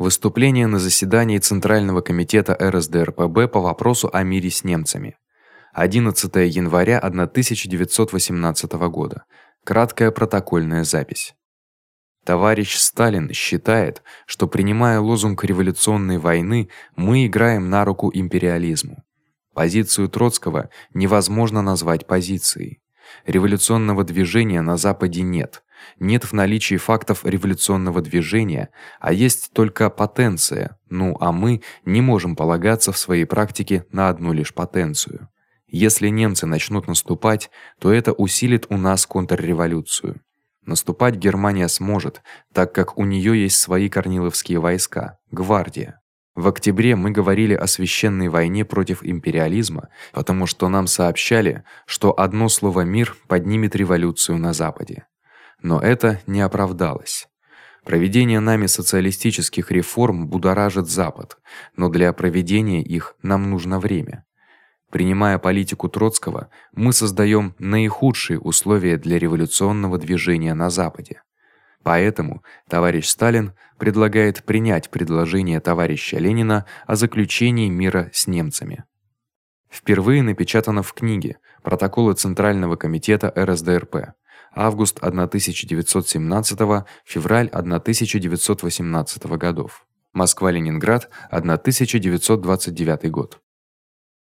Выступление на заседании Центрального комитета РСДРПб по вопросу о мире с немцами. 11 января 1918 года. Краткая протокольная запись. Товарищ Сталин считает, что принимая лозунг революционной войны, мы играем на руку империализму. Позицию Троцкого невозможно назвать позицией. Революционного движения на западе нет. Нет в наличии фактов революционного движения, а есть только потенция. Ну, а мы не можем полагаться в своей практике на одну лишь потенцию. Если немцы начнут наступать, то это усилит у нас контрреволюцию. Наступать Германия сможет, так как у неё есть свои корниловские войска, гвардия. В октябре мы говорили о священной войне против империализма, потому что нам сообщали, что одно слово мир поднимет революцию на западе. Но это не оправдалось. Проведение нами социалистических реформ будоражит Запад, но для проведения их нам нужно время. Принимая политику Троцкого, мы создаём наихудшие условия для революционного движения на западе. Поэтому товарищ Сталин предлагает принять предложение товарища Ленина о заключении мира с немцами. Впервые напечатано в книге Протоколы Центрального комитета РСДРП. Август 1917, февраль 1918 годов. Москва-Ленинград, 1929 год.